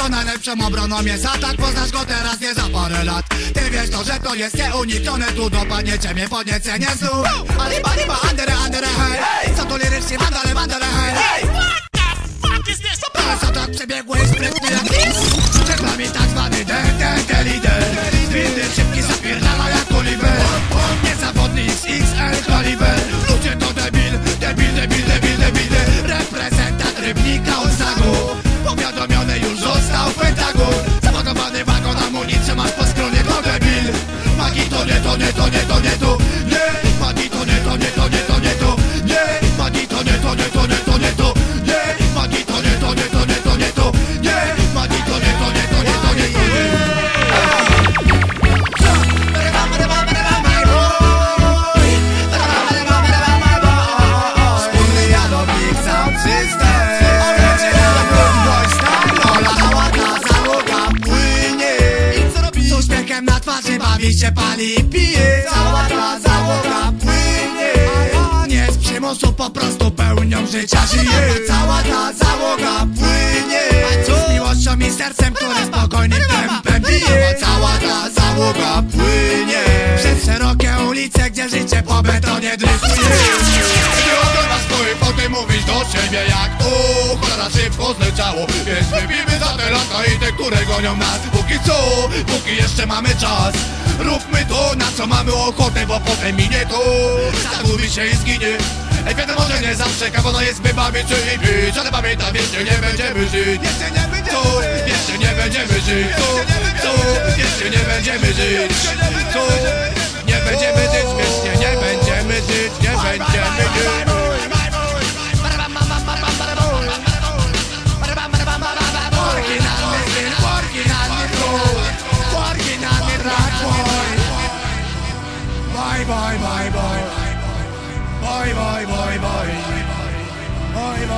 Wszystko najlepszą obroną jest atak Poznasz go teraz nie za parę lat. Ty wiesz to, że to jest nieuniknione Tu dopadniecie mnie podniecenie znów Ale bani ma andere, andere, hej! Co to lirycznie wandale, bawi się, pali i pije Cała ta załoga płynie. Nie z przymusu, po prostu pełnią życia żyje. Cała ta załoga płynie. Z miłością i sercem, które spokojnym tempem bije. Cała ta załoga płynie. Przez szerokie ulice, gdzie życie po betonie dryfuje mówisz do siebie jak O, cholera szybko zleciało. Więc wypijmy za te lata i te, które gonią nas. Póki co, póki jeszcze mamy czas Róbmy to, na co mamy ochotę, bo potem minie to. Zagubi się i zginie. Ej, wiadomo, że nie zawsze kawana jest by bawić czy i pić. Ale pamiętam, jeszcze nie będziemy żyć. Jeszcze nie będziemy To, jeszcze nie będziemy żyć. To, to, jeszcze nie będziemy żyć. To,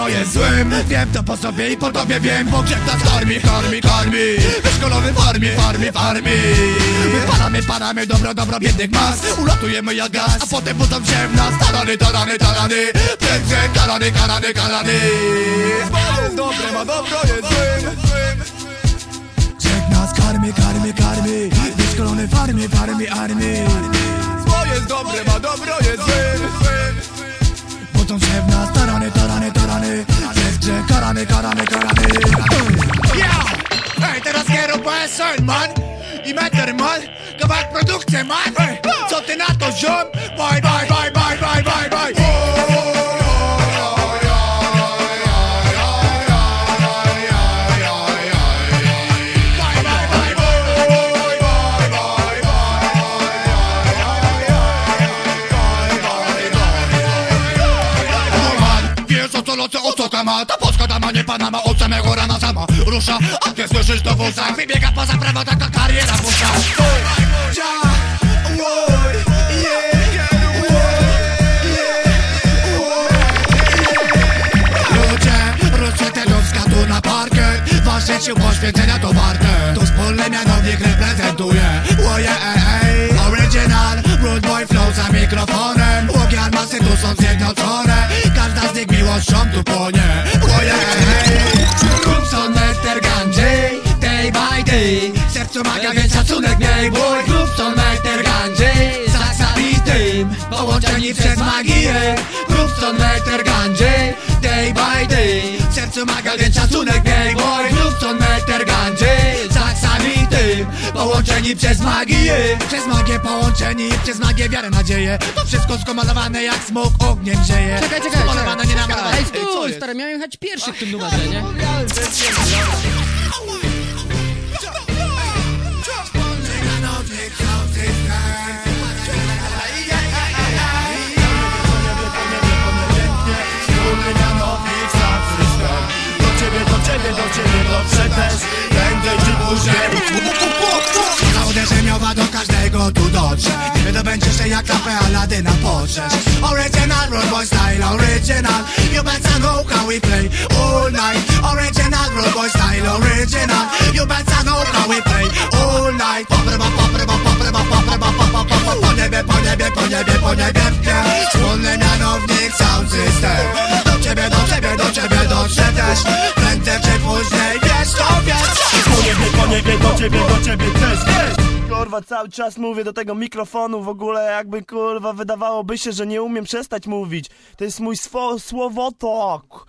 ma dobro jest złym Wiem to po sobie i po tobie wiem Bo grzech nas karmi, karmi, karmi Wyszkolony w armii, w armii, w armii Wypalamy, palamy dobro, dobro biednych mas. Ulatujemy jak gaz, a potem budzą się w nas Tarany, tarany, tarany. Prędzej karany, karany, karany. Zło dobre, ma dobro jest złym. Nas karmi, karmi, karmi. Wyszkolony w armii, w armii, armii. Zło jest dobre, ma dobro jest złym. Budzą się w nas tarany, tarany, tarany Przez grzech karany, karany! Ej, teraz PSL, man. I meter, man. Kawałek produkcji, man. Co ty na to, ziom? Bye, bye, bye, bye, bye, bye, bye wiesz o co co kama Ta polska dama nie panama, od samego rana sama Rusza, a ty słyszysz to w Wybiega poza prawo, taka kariera wskatu na parkiet Wasze sił poświęcenia to warte. Tu wspólny mianownik reprezentuje. Oje, ej, ej Original, rude boy flow za mikrofonem. Łogian masy tu są zjednoczone od rządu płonie Kupson Mester Ganji, day by day Sercu magia, więc szacunek miej mój Kupson Mester Ganji, zasadnitym Połączeni przez magię. Kupson Mester Ganji, day by day Sercu magia, więc szacunek Połączeni przez magię. Przez magię połączeni Przez magię wiarę, nadzieję. To wszystko skomalowane jak smok ogniem dzieje Czekaj, czekaj, Skomalowane, nie namalowane Ej, stój, stary, miałem jechać pierwszy w tym numerze, nie? odrzeć Kiedy będziesz ten jak lampę Aladyna podrzeć Original, road boy style, original. You better know how we play all night? Original, road boy style, original. You better know how we play all night? Popryba, popryba, popryba, popryba, popryba, popryba Po niebie, po niebie, po niebie, po niebie w pnie Wspólny mianownik, sound system. Do ciebie, do ciebie, do ciebie dotrze też. Prędzej czy później, wiesz to wiesz. Po niebie, po niebie, do ciebie, do ciebie też, wiesz. Kurwa, cały czas mówię do tego mikrofonu w ogóle jakby kurwa wydawałoby się, że nie umiem przestać mówić. To jest mój swo- słowotok